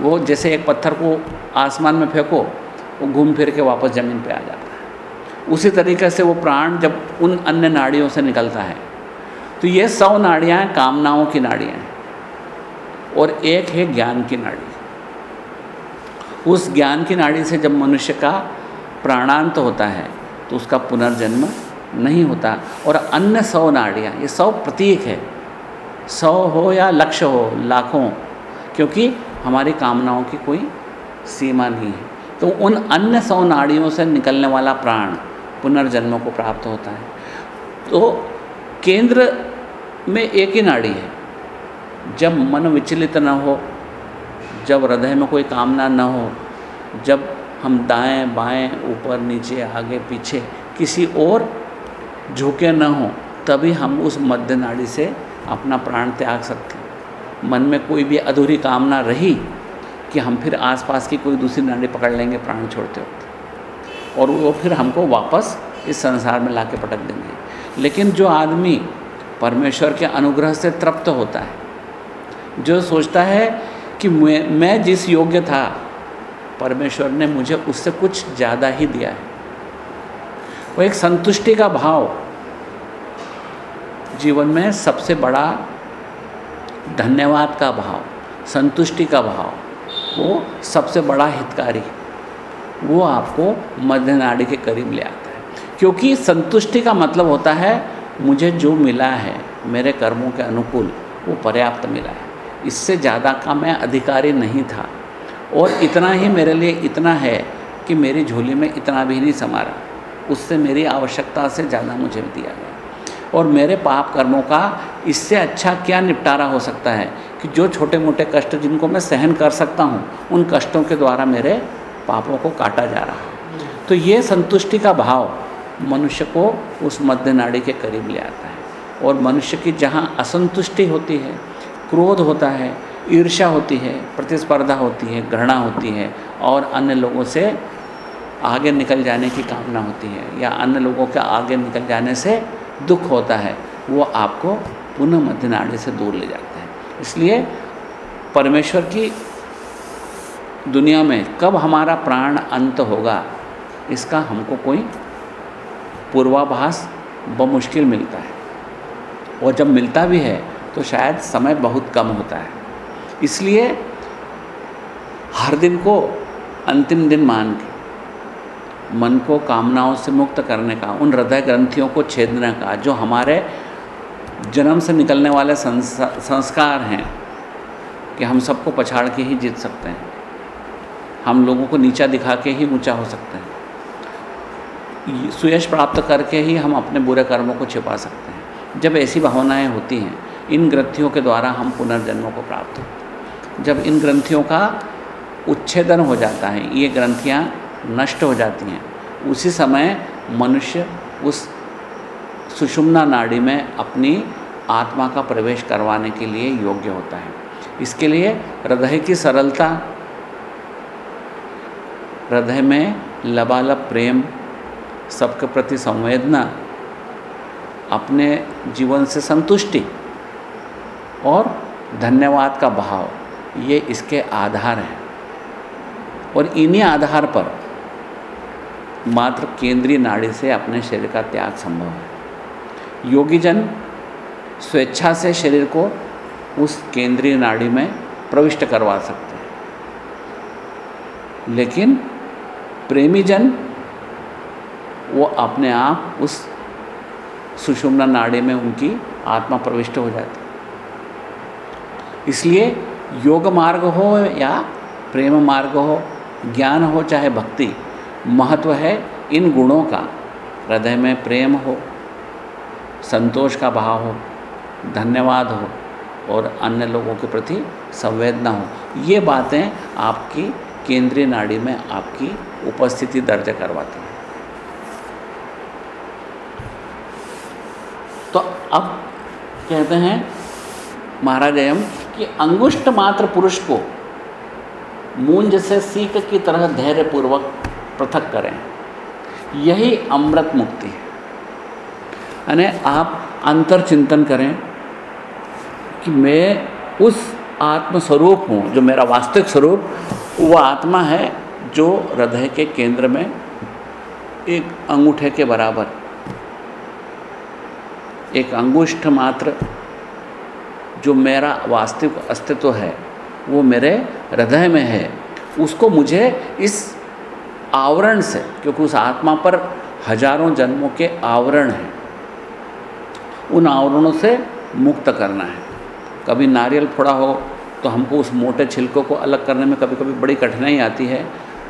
वो जैसे एक पत्थर को आसमान में फेंको, वो घूम फिर के वापस ज़मीन पे आ जाता है। उसी तरीके से वो प्राण जब उन अन्य नाड़ियों से निकलता है तो ये सौ नाड़ियाँ हैं कामनाओं की नाड़ियाँ हैं और एक है ज्ञान की नाड़ी। उस ज्ञान की नाड़ी से जब मनुष्य का प्राणांत होता है तो उसका पुनर्जन्म नहीं होता। और अन्य सौ नाड़ियाँ, ये सौ प्रतीक है। सौ हो या लक्ष्य हो, लाखों, क्योंकि हमारी कामनाओं की कोई सीमा नहीं है। तो उन अन्य सौ नाड़ियों से निकलने वाला प्राण पुनर्जन्म को प्राप्त होता है। तो केंद्र में एक ही नाड़ी है। जब मन विचलित न हो, जब हृदय में कोई कामना न हो, जब हम दाएँ, बाएँ, ऊपर, नीचे, आगे, पीछे किसी और झुके न हो, तभी हम उस मध्य नाड़ी से अपना प्राण त्याग सकते हैं। मन में कोई भी अधूरी कामना रही कि हम फिर आसपास की कोई दूसरी नाड़ी पकड़ लेंगे, प्राण छोड़ते वक्त। और वो फिर हमको वापस इस संसार में ला के पटक देंगे। लेकिन जो आदमी परमेश्वर के अनुग्रह से तृप्त होता है, जो सोचता है कि मैं जिस योग्य था, परमेश्वर ने मुझे उससे कुछ ज़्यादा ही दिया है। वो एक संतुष्टि का भाव जीवन में सबसे बड़ा धन्यवाद का भाव, संतुष्टि का भाव, वो सबसे बड़ा हितकारी, वो आपको मध्य नाड़ी के करीब ले आता है। क्योंकि संतुष्टि का मतलब होता है, मुझे जो मिला है, मेरे कर्मों के अनुकूल, वो पर्याप्त मिला है। इससे ज़्यादा का मैं अधिकारी नहीं था। और इतना ही मेरे लिए इतना है कि मेरी झोली में इतना भी नहीं समा रहा। उससे मेरी आवश्यकता से ज़्यादा मुझे दिया गया। और मेरे पाप कर्मों का इससे अच्छा क्या निपटारा हो सकता है कि जो छोटे मोटे कष्ट जिनको मैं सहन कर सकता हूँ, उन कष्टों के द्वारा मेरे पापों को काटा जा रहा है। तो ये संतुष्टि का भाव मनुष्य को उस मध्य नाड़ी के करीब ले आता है। और मनुष्य की जहाँ असंतुष्टि होती है, क्रोध होता है, ईर्ष्या होती है, प्रतिस्पर्धा होती है, घृणा होती है, और अन्य लोगों से आगे निकल जाने की कामना होती है, या अन्य लोगों के आगे निकल जाने से दुख होता है, वो आपको पुनः मध्य नाड़ी से दूर ले जाता है। इसलिए परमेश्वर की दुनिया में कब हमारा प्राण अंत होगा, इसका हमको कोई पूर्वाभास बमुश्किल मिलता है। और जब मिलता भी है तो शायद समय बहुत कम होता है। इसलिए हर दिन को अंतिम दिन मान के, मन को कामनाओं से मुक्त करने का, उन हृदय ग्रंथियों को छेदने का, जो हमारे जन्म से निकलने वाले संस्कार हैं, कि हम सबको पछाड़ के ही जीत सकते हैं। हम लोगों को नीचा दिखा के ही ऊँचा हो सकते हैं। सुयश प्राप्त करके ही हम अपने बुरे कर्मों को छिपा सकते हैं। जब ऐसी भावनाएँ होती हैं, इन ग्रंथियों के द्वारा हम पुनर्जन्मों को प्राप्त होते हैं। जब इन ग्रंथियों का उच्छेदन हो जाता है, ये ग्रंथियाँ नष्ट हो जाती हैं, उसी समय मनुष्य उस सुषुम्ना नाड़ी में अपनी आत्मा का प्रवेश करवाने के लिए योग्य होता है। इसके लिए हृदय की सरलता, हृदय में लबालब प्रेम सबके प्रति संवेदना, अपने जीवन से संतुष्टि और धन्यवाद का भाव ये इसके आधार हैं। और इन्हीं आधार पर मात्र केंद्रीय नाड़ी से अपने शरीर का त्याग संभव है। योगीजन स्वेच्छा से शरीर को उस केंद्रीय नाड़ी में प्रविष्ट करवा सकते हैं। लेकिन प्रेमी जन वो अपने आप उस सुषुम्ना नाड़ी में उनकी आत्मा प्रविष्ट हो जाती इसलिए योग मार्ग हो या प्रेम मार्ग हो, ज्ञान हो, चाहे भक्ति, महत्व है इन गुणों का। हृदय में प्रेम हो, संतोष का भाव हो, धन्यवाद हो और अन्य लोगों के प्रति संवेदना हो, ये बातें आपकी केंद्रीय नाड़ी में आपकी उपस्थिति दर्ज करवाती हैं तो अब कहते हैं महाराज एम कि अंगुष्ट मात्र पुरुष को मूंज से सीख की तरह धैर्यपूर्वक पृथक करें। यही अमृत मुक्ति है। यानी आप अंतर चिंतन करें कि मैं उस आत्मस्वरूप हूँ, जो मेरा वास्तविक स्वरूप, वो आत्मा है जो हृदय के केंद्र में एक अंगूठे के बराबर एक अंगुष्ठ मात्र जो मेरा वास्तविक अस्तित्व है, वो मेरे हृदय में है। उसको मुझे इस आवरण से, क्योंकि उस आत्मा पर हज़ारों जन्मों के आवरण हैं, उन आवरणों से मुक्त करना है। कभी नारियल फोड़ा हो तो हमको उस मोटे छिलकों को अलग करने में कभी कभी बड़ी कठिनाई आती है,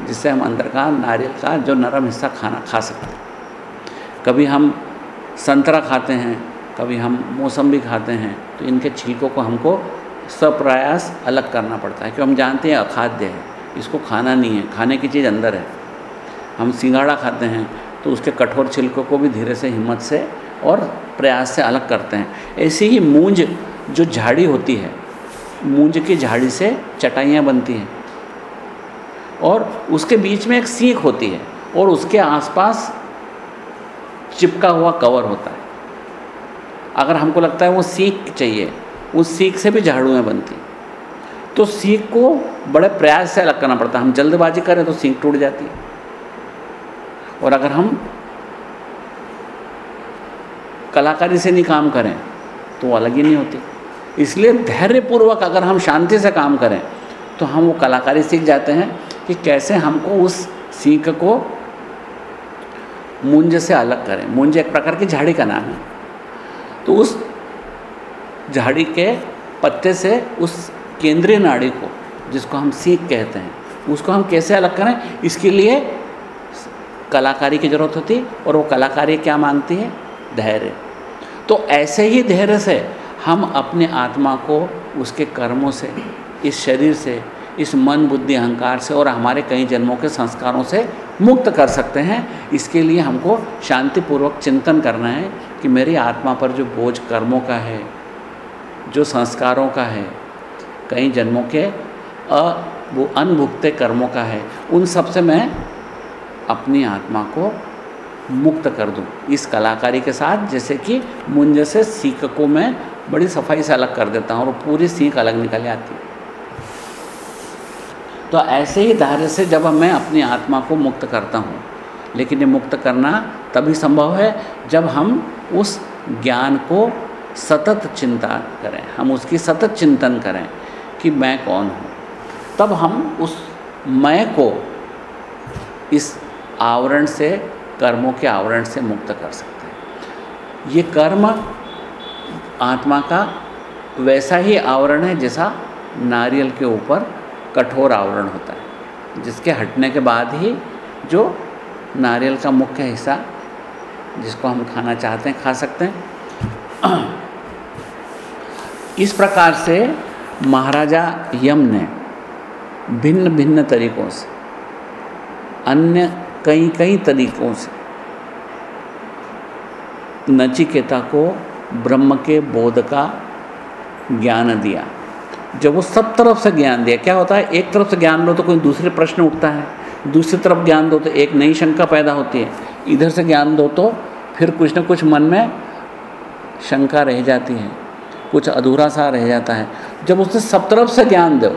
जिससे हम अंदर का नारियल का जो नरम हिस्सा खाना खा सकते हैं। कभी हम संतरा खाते हैं, कभी हम मौसम भी खाते हैं तो इनके छिलकों को हमको सप्रयास अलग करना पड़ता है, क्योंकि हम जानते हैं अखाद्य है, इसको खाना नहीं है, खाने की चीज़ अंदर है। हम सिंगाड़ा खाते हैं तो उसके कठोर छिलकों को भी धीरे से हिम्मत से और प्रयास से अलग करते हैं। ऐसे ही मूंज जो झाड़ी होती है, मूंज की झाड़ी से चटाइयाँ बनती हैं, और उसके बीच में एक सीख होती है, और उसके आसपास चिपका हुआ कवर होता है। अगर हमको लगता है वो सीख चाहिए उस सीख से भी झाड़ूएँ बनती तो सीख को बड़े प्रयास से अलग करना पड़ता है। हम जल्दबाजी करें तो सीख टूट जाती है। और अगर हम कलाकारी से नहीं काम करें तो वो अलग ही नहीं होती। इसलिए धैर्यपूर्वक अगर हम शांति से काम करें तो हम वो कलाकारी सीख जाते हैं कि कैसे हमको उस सीख को मुंज से अलग करें। मुंज एक प्रकार की झाड़ी का नाम है। तो उस झाड़ी के पत्ते से उस केंद्रीय नाड़ी को, जिसको हम सीख कहते हैं, उसको हम कैसे अलग करें? इसके लिए कलाकारी की ज़रूरत होती और वो कलाकारी क्या मांगती है? धैर्य। तो ऐसे ही धैर्य से हम अपने आत्मा को उसके कर्मों से, इस शरीर से, इस मन बुद्धि अहंकार से और हमारे कई जन्मों के संस्कारों से मुक्त कर सकते हैं। इसके लिए हमको शांतिपूर्वक चिंतन करना है कि मेरी आत्मा पर जो बोझ कर्मों का है, जो संस्कारों का है, कई जन्मों के अ, वो अनभुगते कर्मों का है, उन सबसे मैं अपनी आत्मा को मुक्त कर दूँ। इस कलाकारी के साथ जैसे कि मुंज से सीख को मैं बड़ी सफ़ाई से अलग कर देता हूँ और पूरी सीख अलग निकल आती है। तो ऐसे ही धैर्य से जब मैं अपनी आत्मा को मुक्त करता हूँ, लेकिन ये मुक्त करना तभी संभव है जब हम उस ज्ञान को सतत चिंता करें, हम उसकी सतत चिंतन करें कि मैं कौन हूँ। तब हम उस मैं को इस आवरण से, कर्मों के आवरण से मुक्त कर सकते हैं। ये कर्म आत्मा का वैसा ही आवरण है जैसा नारियल के ऊपर कठोर आवरण होता है, जिसके हटने के बाद ही जो नारियल का मुख्य हिस्सा, जिसको हम खाना चाहते हैं, खा सकते हैं। इस प्रकार से महाराजा यम ने भिन्न भिन्न तरीकों से, अन्य कई कई तरीकों से नचिकेता को ब्रह्म के बोध का ज्ञान दिया। जब वो सब तरफ़ से ज्ञान दिया, क्या होता है, एक तरफ़ से ज्ञान लो तो कोई दूसरे प्रश्न उठता है, दूसरी तरफ़ ज्ञान दो तो एक नई शंका पैदा होती है, इधर से ज्ञान दो तो फिर कुछ न कुछ मन में शंका रह जाती है, कुछ अधूरा सा रह जाता है। जब उसने सब तरफ़ से ज्ञान दो,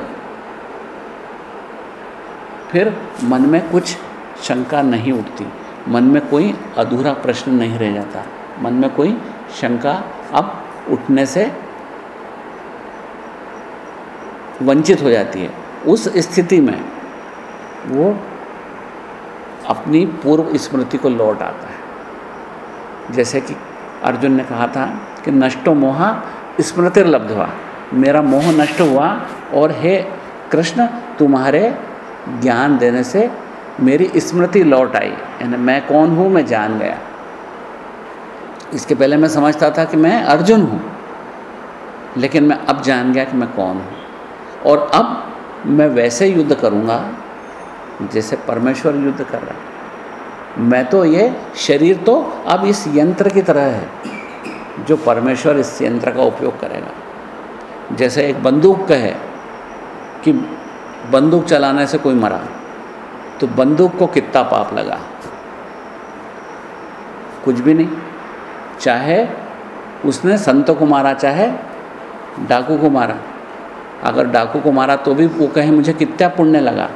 फिर मन में कुछ शंका नहीं उठती, मन में कोई अधूरा प्रश्न नहीं रह जाता, मन में कोई शंका अब उठने से वंचित हो जाती है। उस स्थिति में वो अपनी पूर्व स्मृति को लौट आता है। जैसे कि अर्जुन ने कहा था कि नष्टो मोहा स्मृति लब्धवा मेरा मोह नष्ट हुआ और हे कृष्ण, तुम्हारे ज्ञान देने से मेरी स्मृति लौट आई। यानी मैं कौन हूँ? मैं जान गया। इसके पहले मैं समझता था कि मैं अर्जुन हूँ, लेकिन मैं अब जान गया कि मैं कौन हूँ। और अब मैं वैसे युद्ध करूँगा जैसे परमेश्वर युद्ध कर रहा है। मैं तो ये शरीर तो अब इस यंत्र की तरह है जो परमेश्वर इस यंत्र का उपयोग करेगा। जैसे एक बंदूक कहे कि बंदूक चलाने से कोई मरा तो बंदूक को कितना पाप लगा? कुछ भी नहीं। चाहे उसने संतों को मारा, चाहे डाकू को मारा अगर डाकू को मारा तो भी वो कहे, मुझे कितना पुण्य लगा?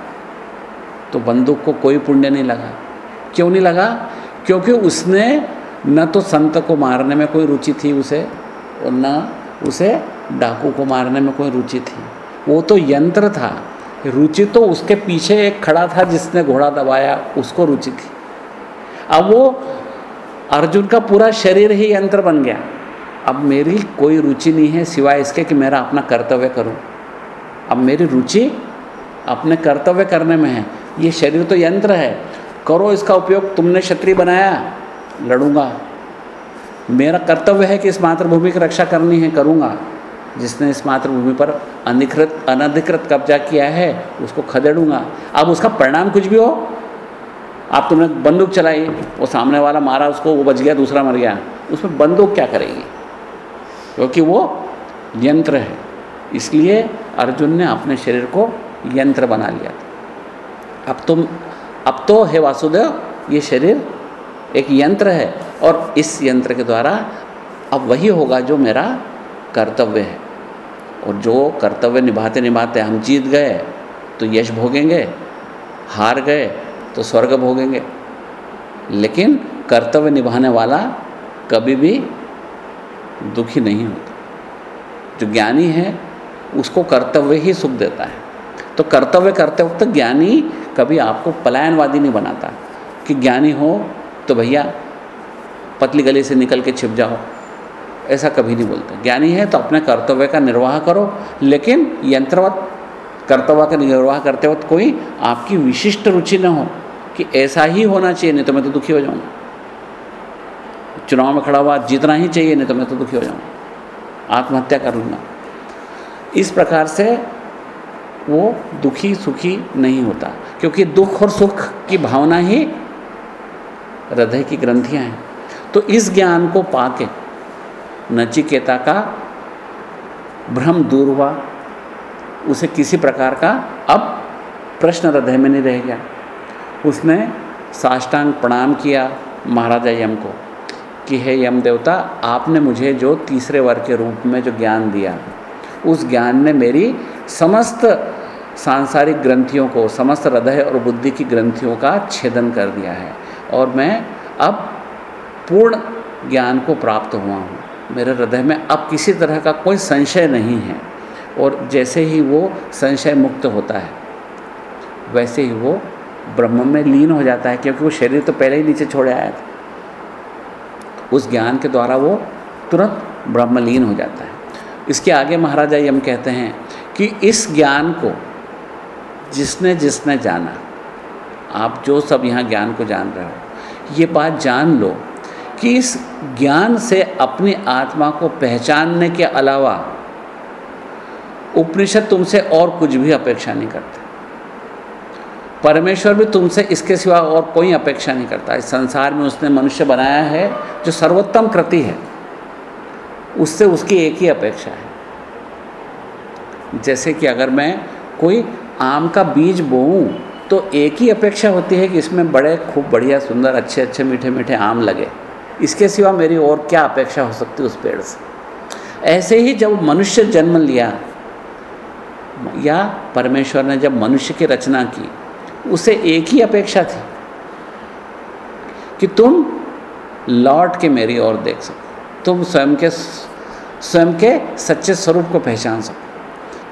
तो बंदूक को कोई पुण्य नहीं लगा। क्यों नहीं लगा? क्योंकि उसने न तो संत को मारने में कोई रुचि थी उसे, और न उसे डाकू को मारने में कोई रुचि थी। वो तो यंत्र था। रुचि तो उसके पीछे एक खड़ा था जिसने घोड़ा दबाया, उसको रुचि थी। अब वो अर्जुन का पूरा शरीर ही यंत्र बन गया। अब मेरी कोई रुचि नहीं है, सिवाय इसके कि मेरा अपना कर्तव्य करूँ। अब मेरी रुचि अपने कर्तव्य करने में है। ये शरीर तो यंत्र है। करो इसका उपयोग, तुमने क्षत्रिय बनाया, लड़ूँगा। मेरा कर्तव्य है कि इस मातृभूमि की रक्षा करनी है, करूँगा। जिसने इस मातृभूमि पर अनिकृत, अनधिकृत कब्जा किया है, उसको खदेड़ूँगा। अब उसका परिणाम कुछ भी हो, आप तुमने बंदूक चलाई, वो सामने वाला मारा, उसको वो बच गया, दूसरा मर गया। उसमें बंदूक क्या करेगी? क्योंकि वो यंत्र है। इसलिए अर्जुन ने अपने शरीर को यंत्र बना लिया था। अब तुम, अब तो है वासुदेव, ये शरीर एक यंत्र है और इस यंत्र के द्वारा अब वही होगा जो मेरा कर्तव्य है। और जो कर्तव्य निभाते निभाते हम जीत गए तो यश भोगेंगे, हार गए तो स्वर्ग भोगेंगे। लेकिन कर्तव्य निभाने वाला कभी भी दुखी नहीं होता। जो ज्ञानी है उसको कर्तव्य ही सुख देता है। तो कर्तव्य करते वक्त ज्ञानी कभी आपको पलायनवादी नहीं बनाता कि ज्ञानी हो तो भैया पतली गली से निकल के छिप जाओ। ऐसा कभी नहीं बोलते। ज्ञानी है तो अपने कर्तव्य का निर्वाह करो, लेकिन यंत्रवत, कर्तव्य का निर्वाह करते वक्त कोई आपकी विशिष्ट रुचि न हो कि ऐसा ही होना चाहिए, नहीं तो मैं तो दुखी हो जाऊँगा। चुनाव में खड़ा हुआ जीतना ही चाहिए, नहीं तो मैं तो दुखी हो जाऊँगा। आत्महत्या कर लूँगा। इस प्रकार से वो दुखी सुखी नहीं होता, क्योंकि दुख और सुख की भावना ही हृदय की ग्रंथियाँ हैं। तो इस ज्ञान को पाके नचिकेता का भ्रम दूर हुआ, उसे किसी प्रकार का अब प्रश्न हृदय में नहीं रह गया। उसने साष्टांग प्रणाम किया महाराजा यम को कि, हे यम देवता, आपने मुझे जो तीसरे वर्ग के रूप में जो ज्ञान दिया उस ज्ञान ने मेरी समस्त सांसारिक ग्रंथियों को, समस्त हृदय और बुद्धि की ग्रंथियों का छेदन कर दिया है। और मैं अब पूर्ण ज्ञान को प्राप्त हुआ हूँ। मेरे हृदय में अब किसी तरह का कोई संशय नहीं है। और जैसे ही वो संशय मुक्त होता है, वैसे ही वो ब्रह्म में लीन हो जाता है, क्योंकि वो शरीर तो पहले ही नीचे छोड़े आया था। उस ज्ञान के द्वारा वो तुरंत ब्रह्मलीन हो जाता है। इसके आगे महाराजा यम कहते हैं कि इस ज्ञान को जिसने जिसने जाना, आप जो सब यहाँ ज्ञान को जान रहे हो, ये बात जान लो कि इस ज्ञान से अपनी आत्मा को पहचानने के अलावा उपनिषद तुमसे और कुछ भी अपेक्षा नहीं करते। परमेश्वर भी तुमसे इसके सिवा और कोई अपेक्षा नहीं करता। इस संसार में उसने मनुष्य बनाया है जो सर्वोत्तम कृति है। उससे उसकी एक ही अपेक्षा है। जैसे कि अगर मैं कोई आम का बीज बोऊं तो एक ही अपेक्षा होती है कि इसमें बड़े, खूब बढ़िया, सुंदर अच्छे अच्छे मीठे मीठे आम लगे। इसके सिवा मेरी और क्या अपेक्षा हो सकती है उस पेड़ से? ऐसे ही जब मनुष्य जन्म लिया, या परमेश्वर ने जब मनुष्य की रचना की, उसे एक ही अपेक्षा थी कि तुम लौट के मेरी ओर देख सको। तुम स्वयं के स्वयं के सच्चे स्वरूप को पहचान सको।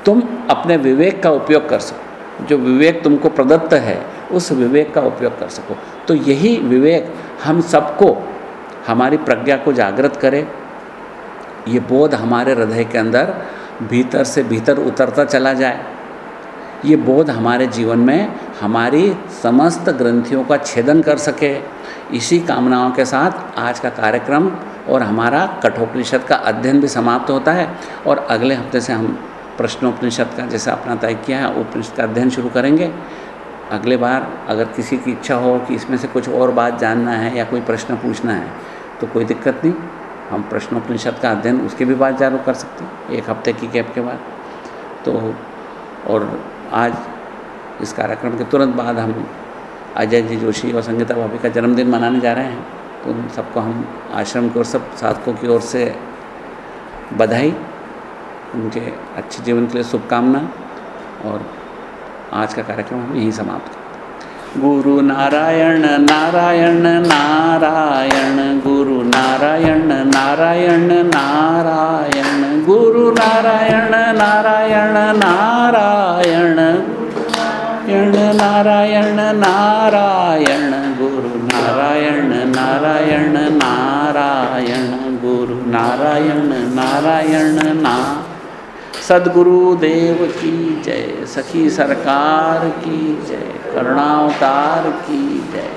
तुम अपने विवेक का उपयोग कर सको। जो विवेक तुमको प्रदत्त है, उस विवेक का उपयोग कर सको। तो यही विवेक हम सबको, हमारी प्रज्ञा को जागृत करे। ये बोध हमारे हृदय के अंदर भीतर से भीतर उतरता चला जाए। ये बोध हमारे जीवन में हमारी समस्त ग्रंथियों का छेदन कर सके। इसी कामनाओं के साथ आज का कार्यक्रम और हमारा कठोपनिषद का अध्ययन भी समाप्त होता है और अगले हफ़्ते से हम प्रश्नोपनिषद का जैसा अपना तय किया है, उपनिषद का अध्ययन शुरू करेंगे। अगले बार अगर किसी की इच्छा हो कि इसमें से कुछ और बात जानना है या कोई प्रश्न पूछना है तो कोई दिक्कत नहीं। हम प्रश्नोपनिषद का अध्ययन, उसकी भी बात चालू कर सकते हैं, एक हफ़्ते की गैप के बाद। तो और आज इस कार्यक्रम के तुरंत बाद हम अजय जी जोशी और संगीता भाभी का जन्मदिन मनाने जा रहे हैं। तो उन सबको हम आश्रम की ओर, सब साधकों की ओर से बधाई, उनके अच्छे जीवन के लिए शुभकामना, और आज का कार्यक्रम हम यहीं समाप्त करते गुरु नारायण नारायण नारायण, गुरु नारायण नारायण नारायण। नारायण ना सदगुरु देव की जय, सखी सरकार की जय, करुणावतार की जय।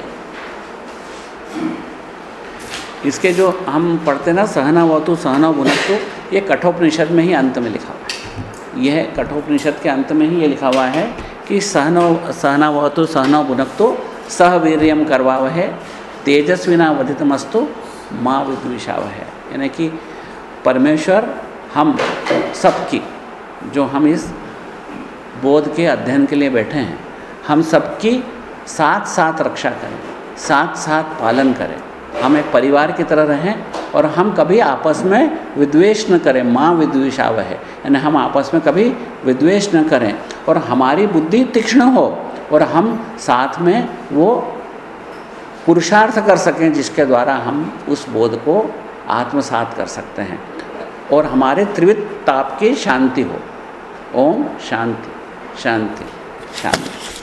इसके जो हम पढ़ते ना, सहना वतु तो सहना बुनतु तो, ये कठोपनिषद में ही अंत में लिखा हुआ है। यह कठोपनिषद के अंत में ही ये लिखा हुआ है कि सहनो, सहना वतु सहना बुनक बुनक्तो सहवीर्यम तो, करवाव है तेजस्विना वधितमस्तु माँ विद्विषाव है यानी कि परमेश्वर हम सबकी, जो हम इस बोध के अध्ययन के लिए बैठे हैं, हम सबकी साथ साथ रक्षा करें साथ साथ पालन करें। हम एक परिवार की तरह रहें और हम कभी आपस में विद्वेष न करें, माँ विद्वेषाव है। यानी हम आपस में कभी विद्वेष न करें और हमारी बुद्धि तीक्ष्ण हो और हम साथ में वो पुरुषार्थ कर सकें जिसके द्वारा हम उस बोध को आत्मसात कर सकते हैं। और हमारे त्रिवित ताप की शांति हो। ओम शांति शांति शांति।